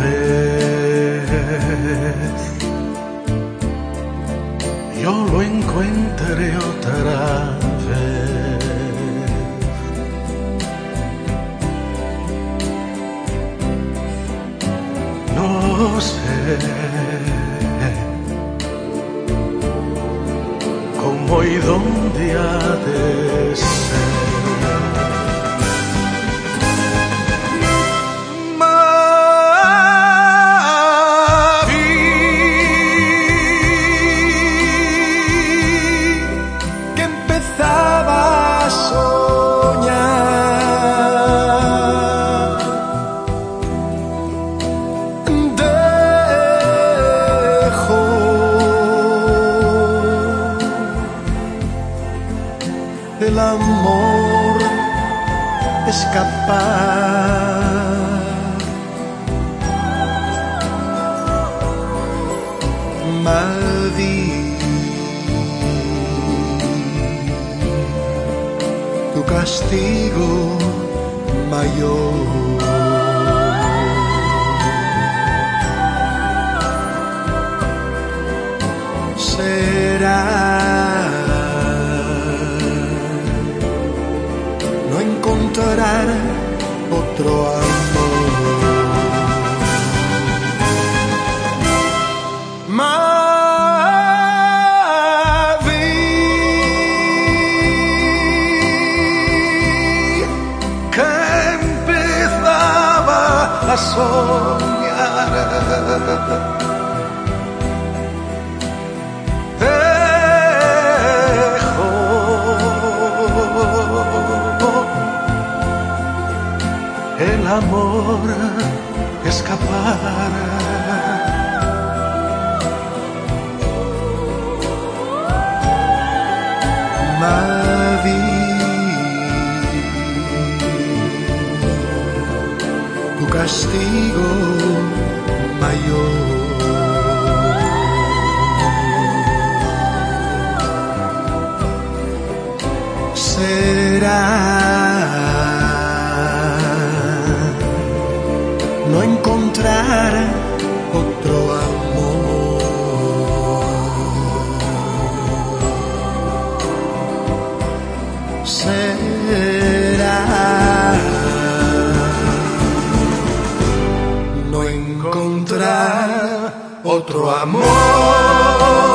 vez yo lo encuentre otra vez. No sé cómo y dónde ha de el amor escapar. Mavi, tu castigo mayor. Encontrar otro amor. Mavi, que empezaba a soñar. Amor escapar. Mavi, tu castigo mayor. será No encontrar otro amor.